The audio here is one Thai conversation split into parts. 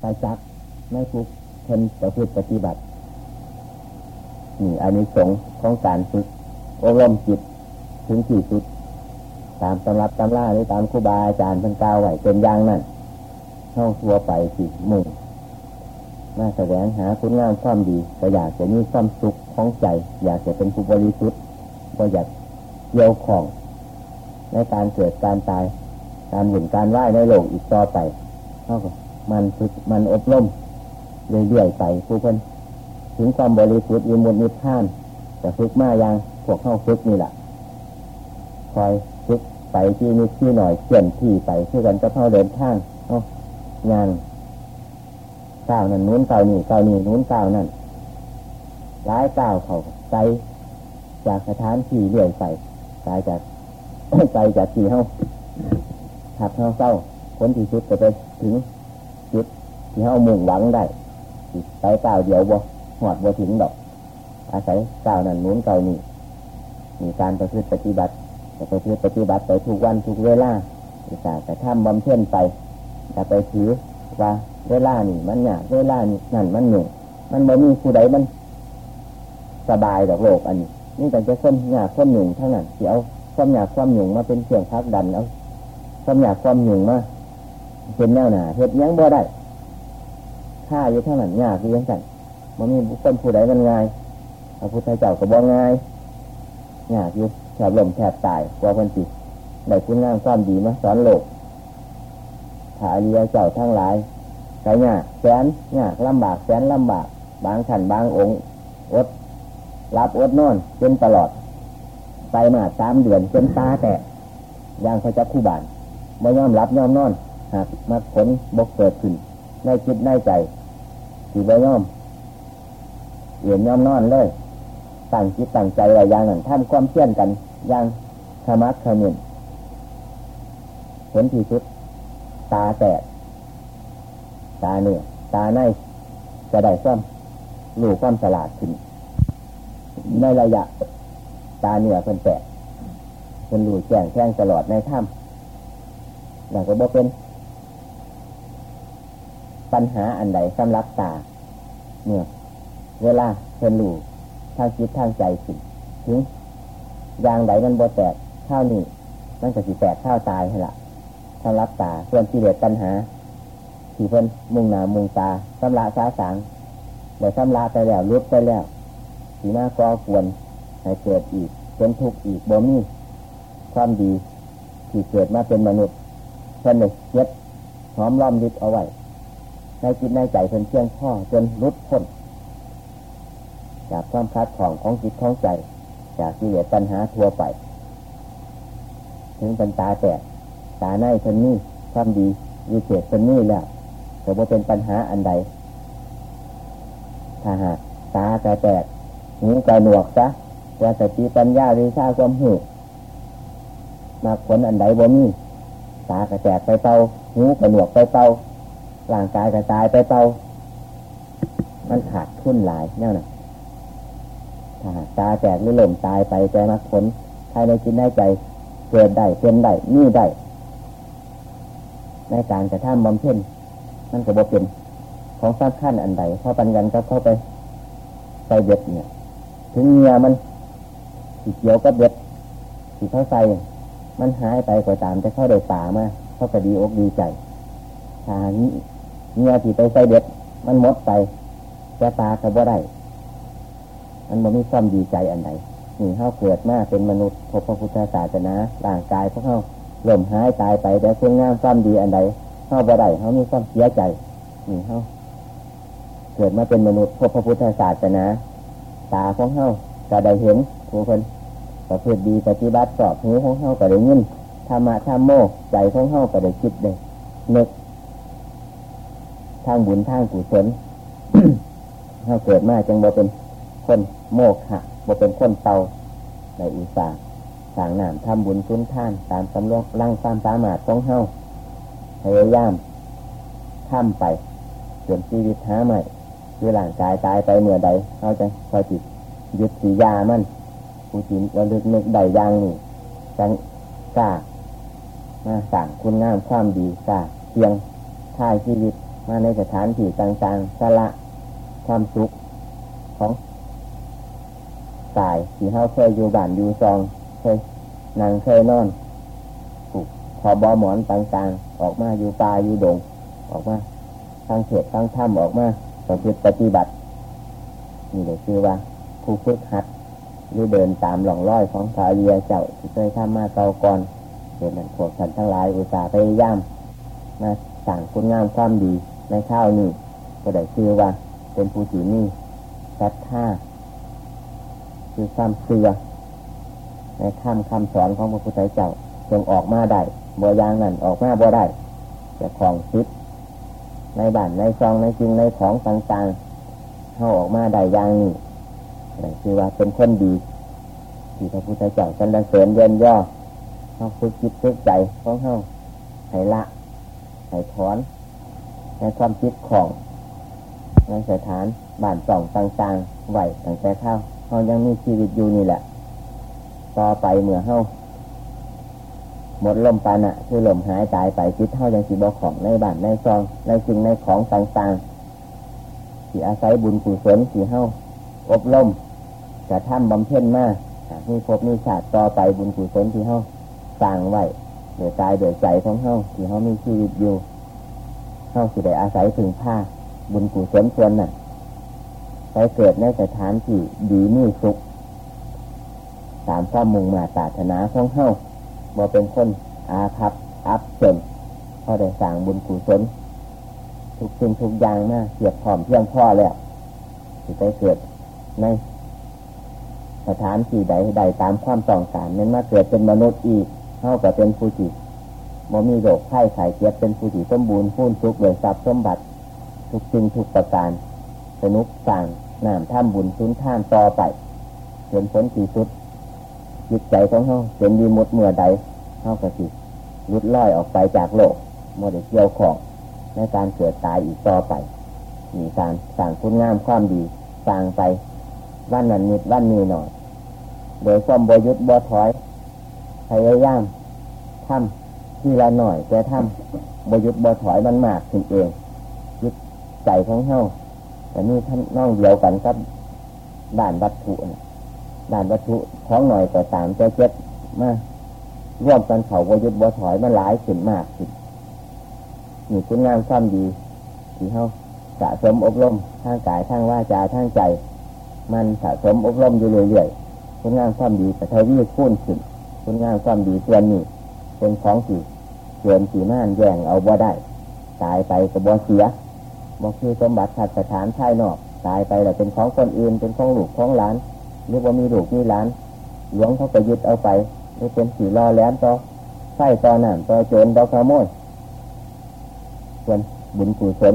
ไปจักไม่ทุกคนประพฤติปฏิบัตินี่อันนี้สงของการฝึกอบรมจิตถึงที่สุด ตามตำรับตำราหรือตามครูบาอาจารย์เพิ่นกล่าวไว้เป็นอย่างนั้นเข้าทัวไปสิมุ่งมาแสวงหาคุณงามความดีก็อยากจะมีความสุขของใจ อยากจะเป็นผู้บริสุทธิ์ก็อยากเยี่ยวของในการเกิดการตาย การหมุนการไหวในโลกอีกต่อไปเท่ากับ มันฝึกมันอบรมเรื่อยๆไปผู้คนถึงความบริสุทธิ์อิมุนนิพานจะฝึกมาอย่างพวกเข้าฝึกนี่แหละคอยฝึกไปที่นิดที่หน่อยเขี่ยนที่ไปเพื่อกันจะเข้าเดินทางเอางานก้าวนั่นนู้นก้าวนี่ก้าวนี่นู้นก้าวนั่นร้ายก้าวเขาใจจากสถานที่เรื่อยไปกายจากใจจากที่เฮาถัดเฮาเศร้าผลที่สุดก็ไปถึง ที่เฮามุ่งหวังได้ไปก้าวเดียวบ่หอดบ่ถึงดอก อาศัยก้าวนั้นนู้นก้าวนี้มีการประพฤติปฏิบัติจะประพฤติปฏิบัติไปทุกวันทุกเวลาแต่แต่ทำบำเพ็ญไปแต่ไปถือว่าเวลานี่มันหยาเวลานี่นั่นมันหนุ่มันบ่มีผู้ใดมัน สบายดอกโลกอันนี้นี่แต่จะคนหยาคนหนุ่งเท่านั้นเสียวความหยาความหนุ่งมาเป็นเครื่องพักดันเอาความหยาความหนุ่งมาเป็นแนวหนาเฮ็ดยังบ่ได้ ค่าอยู่เท่านั้นยากอยู่ยังไงมันมีบุคคลผู้ใดมันง่ายพระพุทธเจ้าก็บ่ง่ายยากอยู่แถบลมแถบตายกว่าคนจิตได้คุณงามความดีมาสอนโลกถาเรียเจ้าทั้งหลายใช้ยากแสนยากลำบากแสนลำบาก บางขันบางองค์อดรับอดนอนจนตลอด ไปมาสามเดือนจนตาแตกย่างพระเจ้าคู่บานไม่ยอมรับยอมนอนหากมาผลบกเกิดขึ้นในจิตในใจ ที่ไม่อมเหยียนย่อมนอนเลยตั้งจิตตั้งใจอะไรอย่างนั้นทำความเชื่อนกันอย่างขมักขมิ้นผลที่สุด ตาแตกตาเนื้อตาในจะได้ซ่อมรู้ความฉลาดขึ้นในระยะ ตาเนื้อเป็นแตกเป็นรูแจ้งแจ้งตลอดในถ้ำแล้วก็บ่เป็น ปัญหาอันใดสำหรับตาเมื่อเวลาเป็นรู้ทางจิตทางใจขึ้นถึงยางใดมันบ่แตกข้าวนี่มันก็สิแตกข้าวตายให้ละสำหรับตาส่วนที่เหลือปัญหาที่เพิ่นมุ่งหนามุ่งตาสำละสาสางเดี๋ยวสำละไปแล้วลุดไปแล้วสีหน้าก็ควรให้เกิดอีกเป็นทุกข์อีกบ่มีความดีที่เกิดมาเป็นมนุษย์เพิ่นเลยเย็ดหอมล้อมยึดเอาไว้ ในจิตในใจเพิ่นเชี่ยงพ่อจนรุดพ้นจากความคัดของของจิตของใจ จากที่เหลือปัญหาทั่วไป ถึงเป็นตาแตกตาในเพิ่นนี่ความดีวิเศษเพิ่นนี่แล้วแต่ว่าเป็นปัญหาอันใด ถ้าหากตาจะแตกหูกระหนวกซะว่าสติปัญญาวิชาความหูมาผลอันใดบ่มีตากระแตกไปเตาหูกระหนวกไปเตา ร่างกายกระตายไปเตามันขาดทุนหลายแน่นอนถ้าตาแตกหรือหล่มตายไปใจมักผลภายในจิตในใจเกิดได้เป็นได้นี่ได้ ในการจะทำบำเพ็ญมันก็บ่เป็นของสำคัญอันใดเพราะปัญญาก็เข้าไปใส่เบ็ดเนี่ย ถึงเงียมันสีเขียวก็เบ็ดสีเข้าใส่มันหายไปก็ตามจะเข้าได้ป่ามาเขาก็ดีอกดีใจถ้า เงียที่ไปใส่เบ็ด มันหมดไปแกปลาก็บ่ได้มันบ่มีความดีใจอันใดนี่เขาเกิดมาเป็นมนุษย์พบพระพุทธศาสนาร่างกายพวกเขาล่มหายตายไปแต่คุณงามความดีอันใดเขาบ่ได้เขามีความเสียใจนี่เขาเกิดมาเป็นมนุษย์พบพระพุทธศาสนาตาของเขาก็ได้เห็นผู้คนประพฤติดีปฏิบัติสอบหูของเขาก็ได้ยินธรรมะธรรมโมใจของเขาก็ได้คิดได้นึก ทางบุญทางกุศลเขาเกิดมาจังบ่เป็นคนโมกขะบ่เป็นคนเตาในอุตสาห์สางน้ำทำบุญทุนท่าน ตามสำรองร่างตามสามารถของเฮาพยายามทำไปจนชีวิตหาใหม่คือร่างกายตายไปเมื่อใดเขาจะคอยจิตยึดสียามันผู้จิตระลึกนึกใดย่างนี่จังกล้ามาสั่งคุณงามความดีกล้าเพียงท่ายชีวิต มาในสถานที่ต่างๆสละความสุขของกายที่เฮาเคยอยู่บ้านอยู่ซองเคยนั่งเคยนอนผูกขอบอหมอนต่างๆ ออกมาอยู่ป่าอยู่ดง ออกมาทางเขตทางถ้ำออกมาประพฤติปฏิบัตินี่เลยคือว่าผู้ฝึกหัดหรือเดินตามหล่องร้อยของสาเรียเจ้าที่เคยทำมาเก่าก่อนเห็นมันพวกท่านทั้งหลายอุตส่าห์พยายามมาสั่งคุณงามความดี ในข้าวนี่ก็ได้ชื่อว่า เป็นผู้ที่นี่ศรัทธาคือความเชื่อในคำคำสอนของพระพุทธเจ้าจงออกมาได้บ่ยางนั่นออกมาบ่ได้แต่ของคิดในบ้านในซองในจริงในของต่างๆเข้าออกมาได้อย่างนี้นั่นคือว่าเป็นคนดี ที่พระพุทธเจ้าสรรเสริญเยินย่อเขาฝึกจิตฝึกใจของเขาให้ละให้ถอน ในความคิดของในสถานบ้านส่องต่างๆไหวตั้งแต่เข้าเขายังมีชีวิตอยู่นี่แหละ ต่อไปเมื่อเข้าหมดลมปานะคือลมหายตายไปจิตเท่ายังสีบอของในบ้านในซองในสิ่งในของต่างๆที่อาศัยบุญกุศลที่เฮาอบรมจะทำบำเพ็ญมากมีพบมีชาติต่อไปบุญกุศลที่เฮาสร้างไว้โดยกายโดยใจของเฮาที่เฮามีชีวิตอยู่ เฮาสิได้อาศัยถึงผ้าบุญกุศลส่วนน่ะ ไปเกิดในสถานที่ดีมีสุขตามความมุ่งมาตาถนาของเฮาบ่เป็นคนอาภัพอับจนพอได้สร้างบุญกุศลทุกสิ่งทุกอย่างมาเสียบพร้อมเพียงพ่อแล้วที่ไปเกิดในสถานที่ใดใดตามความต้องการนั้นมาเกิดเป็นมนุษย์อีกเท่ากับเป็นผู้ที่ บ่มีโรคไข้ไข้เจ็บเป็นผู้ที่สมบูรณ์พูนทุกเลยทรัพย์สมบัติ ทุกสิ่งทุกประการ สนุกสั่งน้ำท่ามบุญสุนท่านต่อไปเห็นผลที่สุดจิตใจของเขาเป็นดีหมดเมื่อใดเขาก็สิลุดล่อยออกไปจากโลกโมเดลเกี่ยวของในการเกิดตายอีกต่อไป มีการสั่งคุณงามความดีสั่งไปวันนั้นนิดวันนี้หน่อย โดยความบยุทธ์บถอยพยายามทำ ที่ละหน่อยแต่ทำบยุทธ์บถอยมันมากขึ้นเองยึดใจของเฮาแต่นี่ท่านน้องเดียวกันครับด้านวัตถุด้านวัตถุของหน่อยแต่ตามจเจ็ดมาร่วมกันเขาบยุทธ์บถอยมันหลายขึ้นมากขึ้นมีคุณงามความดีที่เฮาสะสมอบรมทางกายทางวาจาทางใจ มันสะสมอบรมอยู่เรื่อยๆคุณงามความดีแต่ทวีคูณขึ้นคุณงามความดีตัวนี้ เป็นของสีเกินสีน่านแย่งเอาบ่ได้ ตายไปก็บ่เสียบ่คือสมบัติขัดสถานภายนอก ตายไปแล้วเป็นของคนอื่น เป็นของลูกของหลาน หรือว่ามีลูกมีหลาน หลวงเขาก็ยึดเอาไปหรือเป็นสีรอแหลมต่อไส้ต่อหนามต่อโจรต่อขโมยส่วนบุญกุศล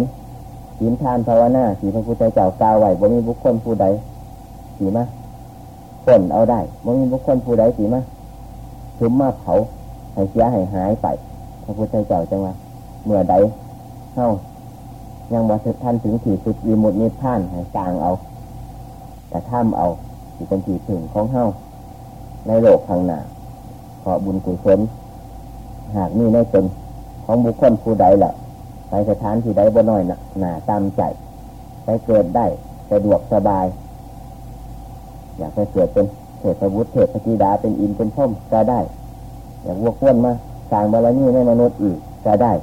ศีลทานภาวนาสีพระพุทธเจ้ากล่าวไว้บ่มีบุคคลผู้ใดสีมาผลเอาได้บ่มีบุคคลผู้ใดสีมาถึงมาเผา ให้เสียให้หายไปพระพุทธเจ้าจังว่าเมื่อใดเฮ้ายังบ่ท่านถึงถีสุดวิมุตินิพพานให้กลางเอา แต่ท่ามเอาที่เป็นที่ถึงของเฮ้าในโลกข้างหน้าขอบุญกุศลหากนี่ไม่เป็นของบุคคลผู้ใดล่ะไปสถานที่ใดบ่น้อยนะหนาตามใจ ไปเกิดได้สะดวกสบาย อยากไปเกิดเป็นเทพบุตรเทพธิดาเป็นอินเป็นพ่มก็ได้ อยากวกวนมาสร้างบารมีในมนุษย์อีกก็ได้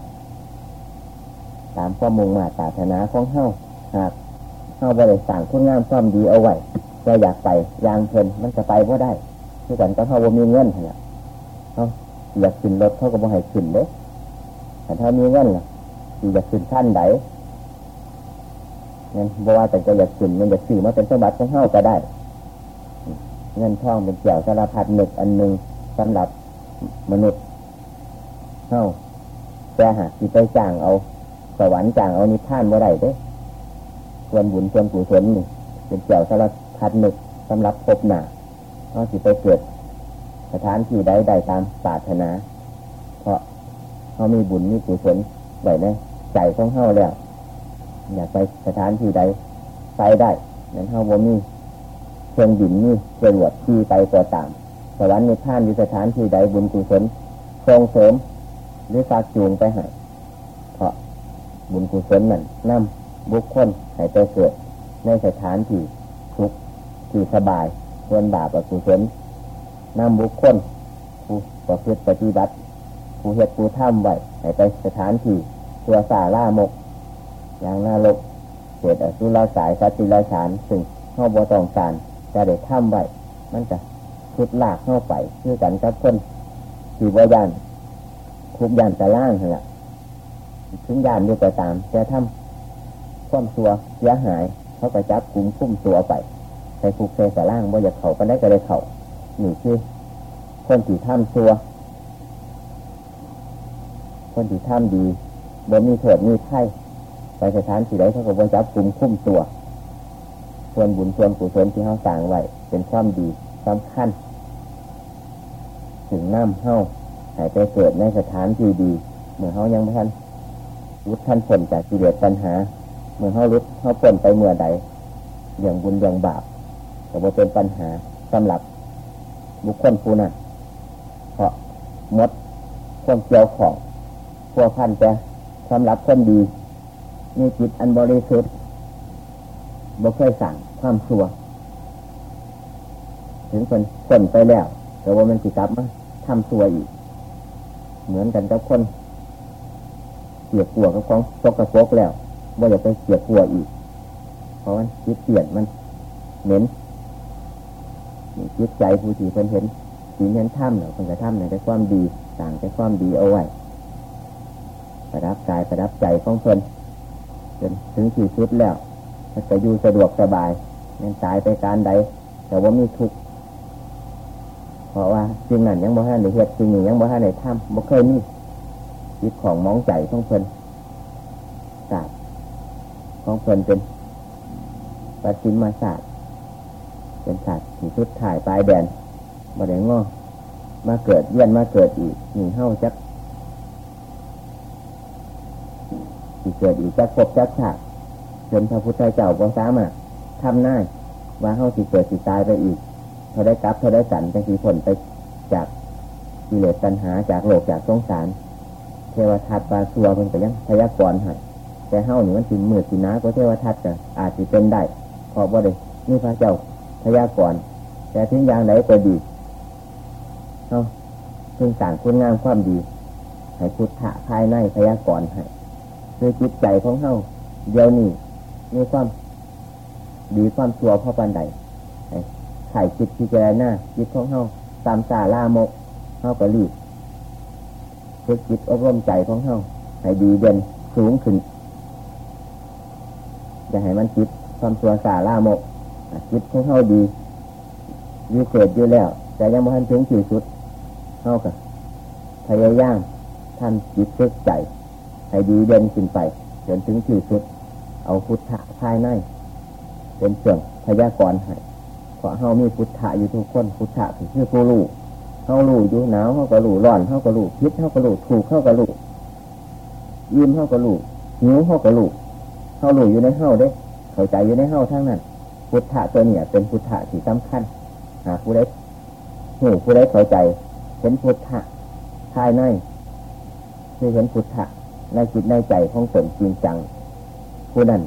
ตามข้อมูลมาตาธนาของเฮ้าหากเฮ้าบริสั่งคุณงามความดีเอาไว้จะอยากไปยางเพลินมันจะไปก็ได้ที่ก่อนก็เฮ้าว่ามีเงินเหรอเขาอยากขึ้นรถเขาก็บ่ให้ขึ้นเลยแต่ถ้ามีเงินล่ะอยากขึ้นขั้นใดงั้นบอกว่าแต่จะอยากขึ้นมันอยากสื่อมาเป็นสมบัติของเฮ้าก็ได้เงินทองเป็นเกี่ยวสารพัดหนึ่งอันหนึ่งสำหรับ มนุษย์เฮ้าแต่หากที่ไปจ้างเอา สวรรค์จ้างเอานิพพานเมื่อไรเด้ส่วนบุญส่วนกุศลนี่เป็นเกี่ยวสารพัดหนึ่งสำหรับพบหนาเขาสิไปเกิดสถานที่ใดใดตามปรารถนา เพราะเขามีบุญมีกุศลไหว้ในใจของเฮาแล้ว อยากไปสถานที่ใดไปได้ นั้นเฮาบ่มีเครื่องบินนี่จรวดที่ไปก็ตาม สวรรค์ในท่านอยู่สถานที่ใดบุญกุศลส่งเสริมหรือฝากจูงไปให้เพราะบุญกุศลนั่นนำบุคคลให้ไปเกิด ในสถานที่ทุกข์ที่สบายส่วนบาปอกุศลนำบุคคลผู้ประพฤติปฏิบัติผู้เหตุผู้ทำไว้ให้ไปสถานที่ตัวสาล่ามก อย่างน่าลกเกิดอสุรสายสัตติลสาร ซึ่งเข้าบ่ตองการจะได้ทำไว้มันจะ ทุดลากเข้าไปคือกันกับคนที่ว่ายานทุกยานจะล่างเหรอถึงยานอยู่ก็ตามจะทำความตัวเสียหาย เขาก็จับกลุ่มคุ้มตัวไปใส่คุกใส่สล่างว่าอยากเขาก็ได้ก็ได้เขาหนี่คือคนที่ท่ำตัว คนที่ท่ำดีบนมีโทษมีไข่ไปสถานที่ใดเขาก็บนจับกลุ่มคุ้มตัวส่วนบุญส่วนกุศลที่เขาสร้างไว้เป็นความดี สำคัญถึงน้ำเฮ้าหายไปเกิดในสถานที่ดี เมื่อเขายังไม่ทันรุดท่านผลจากกิเลสปัญหา เมื่อเขารุดเขาผลไปเมื่อใดเรื่องบุญเรื่องบาปก็บ่เป็นปัญหาสำหรับบุคคลผู้นั้นเพราะมดความเกี่ยวของพวกพันจะสำหรับคนดีมีจิตอันบริสุทธิ์บ่เคยสั่งความชั่ว ถึงคนคนไปแล้ว แต่ว่ามันสิกลับมาทำตัวอีก เหมือนกันกับคนเกลียดกลัวกับของตกกระโปกแล้วว่าอยากไปเกลียดกลัวอีก เพราะมันจิตเปลี่ยนมันเหม็นจิตใจผู้ที่เพิ่นเห็นสีเห็นถ้ำเนาะคนกระถ้ำในแต่ความดีต่างแต่ความดีเอาไว้ประดับกายประดับใจของเพิ่นจนถึงที่สุดแล้วจะอยู่สะดวกสบายเงินตายไปการใด แต่ว่ามีทุกข์ เพราะว่าสิ่งนั้นยังบ่ทันได้เฮ็ดสิ่งนี้ยังบ่ทันได้ำบ่เคยมีจิตของมองใจของเพิ่นศาสตร์ของเพิ่นเป็นปฏิมาศาสตร์เป็นศาสตร์ที่สุดถ่ายปลายแดนบ่ได้งอมาเกิดเยี่ยนมาเกิดอีกหนีเฮ้าจักที่เกิดอีกจักพบจักชาติจนพระพุทธเจ้าก็สามารถทำหน้าว่าเฮ้าสิเกิดสิตายไปอีก เขาได้กลับเขาได้สันจังสีผลไปจากกิเลสปัญหาจากโลกจากสงสาร เทวทัตปาสัวเป็นไปยังพยากรณ์ให้แต่เฮ้าหนึ่งมันสิมืดสินะก็เทวทัตจะอาจจะเป็นได้เพราะว่าเลยนี่พระเจ้าพยากรณ์แต่ทิ้งอย่างไหนก็ดีเฮ้าซึ่งต่างคุณงามความดีให้พุทธะภายในพยากรณ์ให้คือจิตใจของเฮ้าเดี๋ยวนี้มีความดีความชั่วเพราะปันใด ไข่จิตพิจารณาจิตของเฮาตามตาลามกเฮาก็รีบฝึกจิตอบรมใจของเฮาให้ดีเด่นสูงขึ้นจะให้มันจิตความตัวสาลามกจิตของเฮาดีวิเศษอยู่แล้ว แต่ยังไม่ทันถึงที่สุดเฮากับพยายามทำจิตฝึกใจให้ดีเด่นขึ้นไปจนถึงที่สุด เอาพุทธะภายในเป็นเสื่องพยากรณ์ให้ เพราะเฮามีพุทธะอยู่ทุกคนพุทธะคือผู้รู้เฮารู้อยู่หนาวเฮาก็รู้ร้อนเฮาก็รู้พิษเฮาก็รู้ถูกเฮาก็รู้ยิ้มเฮาก็รู้หิวเฮาก็รู้เฮารู้อยู่ในเฮาเด้ เข้าใจอยู่ในเฮาทั้งนั้น พุทธะตัวเนี่ยเป็นพุทธะที่สำคัญหาผู้ใดหูผู้ใดเข้าใจเห็นพุทธะภายในคือเห็นพุทธะในจิตในใจของตนจริงจังผู้นั้น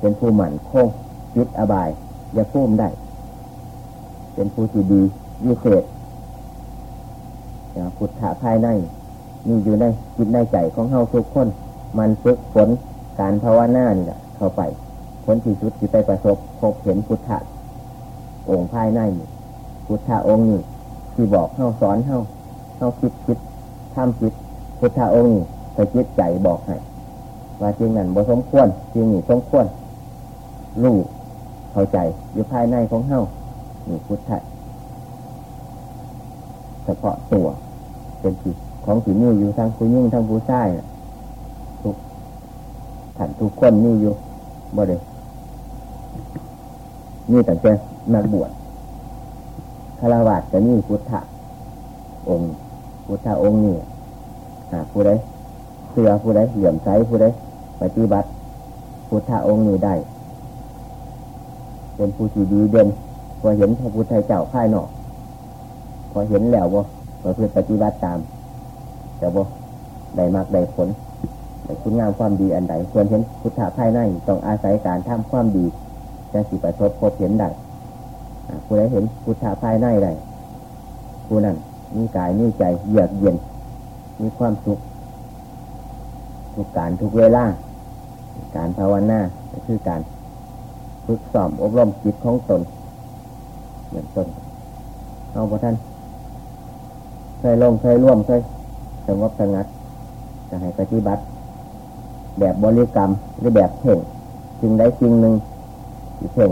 เป็นผู้หมั่นคงจิตอบาย อย่าพุ่มได้ เป็นผู้ที่ดีวิเศษอย่างพุทธะภายในมีอยู่ในจิตในใจของเฮาทุกคน มันฝึกฝนการภาวนานี่แหละเข้าไปผลที่สุดที่ไปประสบพบเห็นพุทธะองค์ภายในพุทธะองค์นี้ที่บอกเฮาสอนเฮาเฮาคิดคิดทำคิดพุทธะองค์นี้ไปจิตใจบอกให้ว่าจริงนั้นบ่สมควรจริงนี่สมควรรู้ เข้าใจอยู่ภายในของเฮานี่พุทธะเฉพาะตัว เป็นจิตของสีนี้อยู่ทั้งผู้ยิ่งทั้งผู้ชายทุกขันทุกคนนี่อยู่บ่เลยนี่แต่จะนักบวชคารวะจะนี่พุทธะองค์ พุทธะองค์นี่หาผู้ใดเสือผู้ใดเหลี่ยมใสผู้ใดปฏิบัติ พุทธะองค์นี้ได้ เป็นผู้ที่ดีเด่นพอเห็นพระพุทธเจ้าภายนอก พอเห็นแล้วว่าเพื่อปฏิบัติตาม แต่ว่าได้มากได้ผลในแต่คุณงามความดีอันใดควรเห็นพุทธะภายในต้องอาศัยการทำความดีจะสิประสบพบเห็นได้ผู้ใดเห็นพุทธะภายในได้ผู้นั้นมีกายมีใจเยือกเย็น มีความสุขทุกการทุกเวลา การภาวนาคือการ ฝึกซ้อมอบรมจิตของตนเหมือนตนเอาพระท่านเคยลงเคยร่วมเคยสงบสงัดจะให้ปฏิบัติ แบบบริกรรมหรือแบบเพ่งจึงได้จริงหนึ่งเพ่ง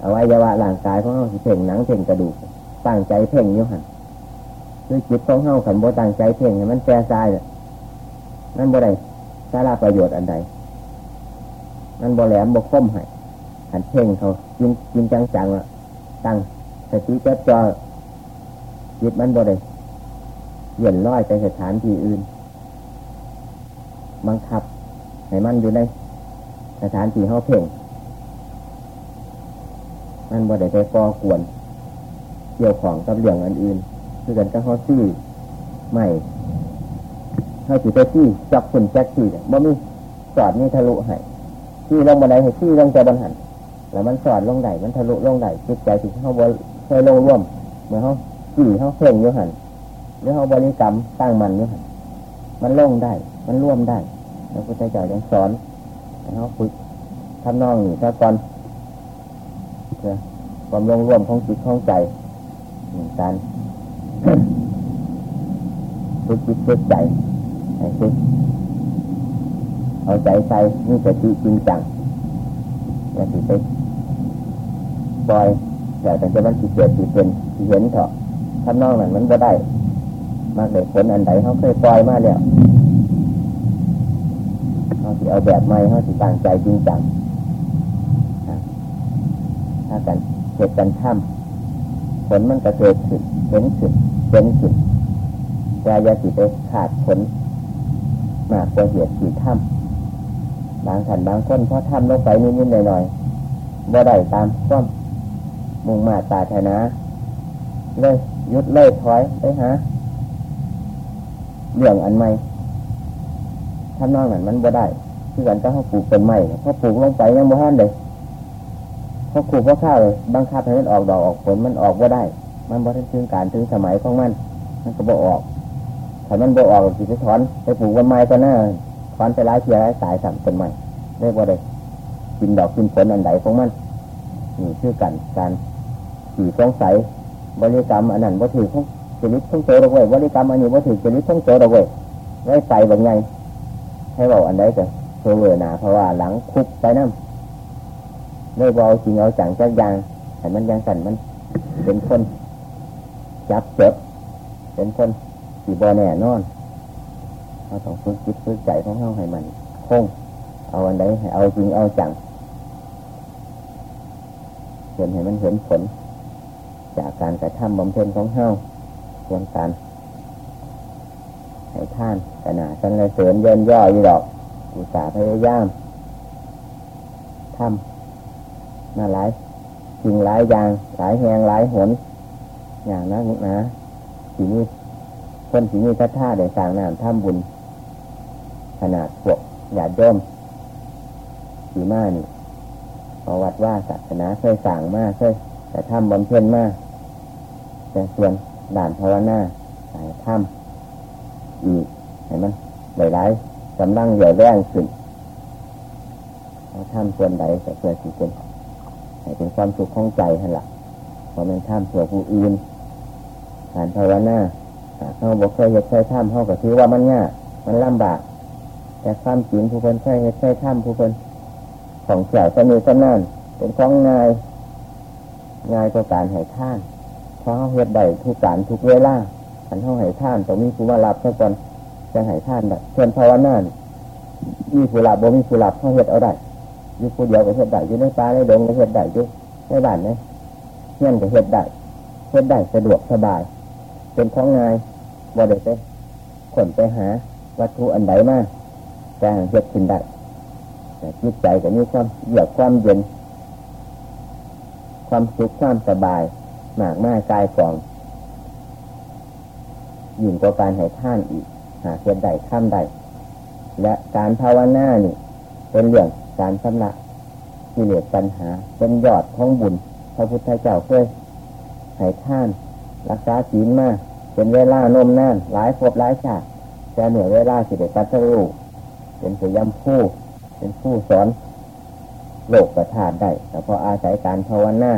เอาไว้ยวะร่างกายของเราเพ่งหนังเพ่งกระดูกตั้งใจเพ่งอยู่หันคือจิตของเฮาขันบ่ตั้งใจเพ่งให้มันแปรทรายเลยนั่นบ่ได้สาระประโยชน์อันใดนั่นบ่แหลมบ่คมให้ ขันเพ่งเขาจริงจริงจังจังละตั้งสติจดจ่อจิตมันบ่ได้เยื่นลอยไปสถานที่อื่น บังคับให้มันอยู่ในสถานที่เฮาเพ่ง มันบ่ได้ไปก่อกวน เกี่ยวของกับเรื่องอันอื่นคือกันกับเฮาซี่ไม่ให้สิไปซี่จับฝุ่นแจ็คซี่บ่มีสอดมีทะลุให้ซี่ลงบันไดให้ซี่ลงใจบันหัน แล้วมันสอดลงได้มันทะลุลงได้จิตใจที่เขาบ่เคยลงร่วมเมื่อเขาสี่เขาเพ่งอยู่หันหรือเขาบริกรรมตั้งมันอยู่หันมันลงได้ มันร่วมได้แล้วพระเจ้ายังสอนเขาฝึกทำนองนี่ถ้าก่อนความลงร่วมของจิตของใจการฝึกจิตฝึกใจให้ฝึกเอาใจใส่นี่สติจริงจัง อย่าติดไปปล่อยแต่แต่จะมันติเกิดติเป็นติเห็นเถอะทำนองนั้นมันก็ได้ มากเลยผลอันใดเขาเคยปล่อยมาแล้วเขาสิเอาแบบใหม่เขาสิตั้งใจจริงจังถ้ากันเหตุกันทำผลมันก็เกิดขึ้นเห็นขึ้นเป็นขึ้นแต่ยาสิไปขาดผลมากกว่าเหตุที่ทำ บางท่านบางคนพอทำลงไปนิดๆหน่อยๆบ่ได้ตามความมุ่งมาตาธนาเลยยุดเลยถอยไปหาเรื่องอันใหม่ทำนองนั้นมันบ่ได้ที่กันก็เขาปลูกเป็นใหม่พอปลูกลงไปยังบ่ฮันเลยพอปลูกพอข้าวเลยบังคับให้มันออกดอกออกผลมันออกบ่ได้ มันบ่ถึงการถึงสมัยของมัน มันก็บ่ออกถ้ามันบ่ออกสิไปถอนไปปลูกวันใหม่ก็น่า ถอนไปหลายเที่ยหลายสายสั่งเป็นใหม่เรียกว่าได้กินดอกกินผลอันใดของมันนี่คือกันการขี่สงสัยบริกรรมอันนั้นว่าถือของจริตของโตเราไว้บริกรรมอันนี้ว่าถือจริตของโตเราไว้ไว้ใส่แบบไงให้บอกอันใดกันโซเวอร์นาเพราะว่าหลังคุกไปน้ำไม่บอจริงเอาจังจักยางแต่มันยังสั่นมัน เป็นคนจับเจ็บเป็นคนสีบอแน่นอน เราต้องฝึกจิตฝึกใจของเขาให้มันคงเอาอันใดให้เอาจริงเอาจังเห็นให้มันเห็นผล จากการกระทำบำเพ็ญของเฮาส่วนการให้ท่านขนาดสันเลยเสริญเยินย่ออยู่ดอกอุตสาห์พยายามทำมาหลายสิ่งหลายอย่างหลายแหงหลายหน อย่างนั้นนะสีนี้คนสีนี้ท่าท่าเดี๋ยวสร้างน้ำท่าบุญ ขนาดพวกหยาดโยมสีมานี่ประวัติว่าศาสนาเคยสั่งมากเคยแต่ทำบำเพ็ญมากแต่ส่วนด่านภาวนาสายถ้ำอีกเห็นมันหลายๆกำลังเหยื่อแรงขึ้นเอาถ้ำส่วนใดแต่เพื่อสิเป็นให้เป็นความสุขของใจนั่นแหละเพราะมันถ้ำเพื่อผู้อื่นการภาวนาเข้าบอกเคยเหตุเคยถ้ำเขาก็ถือว่ามันง่ายมันลำบาก แต่ความจริงผู้คนใช่ใช่ถ้ำผู้คนของเสียจะมีก็นั่นเป็นของง่ายง่ายกว่าการให้ท่านเพราะเขาเหตุใดทุกการทุกเวลาขันเขาให้ท่านต้องมีผู้มารับซะก่อนจะให้ท่านได้เพื่นภาวนามีผู้รับบ่มีผู้รับเขาเหตุเอาได้อยู่ผู้เดียวก็เหตุได้อยู่ในป่าในดงก็เหตุได้อยู่ในบ้านเนี่ยเงี้ยก็เหตุได้เหตุได้สะดวกสบาย เป็นของง่ายบ่ได้ไปขนไปหา วัตถุอันใดมา จะเหตุขึ้นได้จิตใจก็มีความเยือกความเย็น ความสุขความสบายหมากมากกายกองยิ่งกว่าการให้ท่านอีก หาเพียนใดข้ามใดและการภาวนานี่ เป็นเรื่องการสำลักกิเลสปัญหา เป็นยอดของบุญพระพุทธเจ้าเคยให้ท่าน รักษาศีลมาเป็นเวลานมนาน หลายภพหลายชาติแต่เหนือเวลาสิเดตัสรู้ เป็นพยามผู้เป็นผู้สอนโลกประทานได้ แต่พออาศัยการภาวนา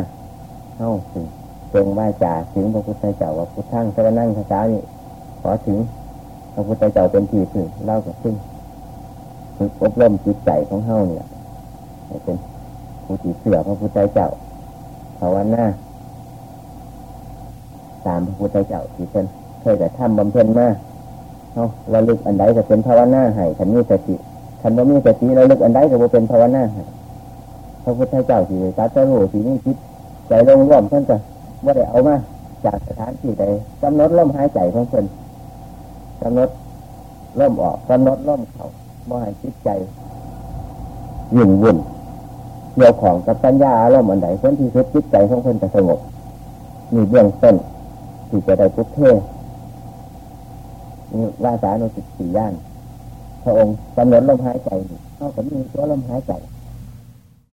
เข้าถึงจงว่าจ่าถึงพระพุทธเจ้าว่าพุทธังสรนั่งคาถานี่ขอถึงพระพุทธเจ้าเป็นที่ถึงเล่ากับซึ่งฝึกอบรมจิตใจของเฮาเนี่ยเป็นผู้ที่เสือพระพุทธเจ้าภาวนาตามพระพุทธเจ้าที่เป็นเคยแต่ทำบำเพ็ญมา เขาระลึกอันใดก็เป็นภาวนาให้ขันมีสติขันว่ามีสติระลึกอันใดก็บ่เป็นภาวนาให้พระพุทธเจ้าที่ตรัสรู้ที่นี่คิดใจลงร่วมเพิ่นก็ว่าได้เอามาจากสถานที่ใดกำหนดลมหายใจของเพิ่นกำหนดลมออกกำหนดลมเข้าบ่ให้จิตใจยุ่งวุ่นเกี่ยวของกับปัญญาอารมณ์อันใดเพิ่นที่สุดจิตใจของเพิ่นจะสงบมีเบื้องต้นที่จะได้พุทเท มีว่าสาโนสิตสี่ย่านพระองค์กำหนดลมหายใจเข้ากับมีตัวลมหายใจ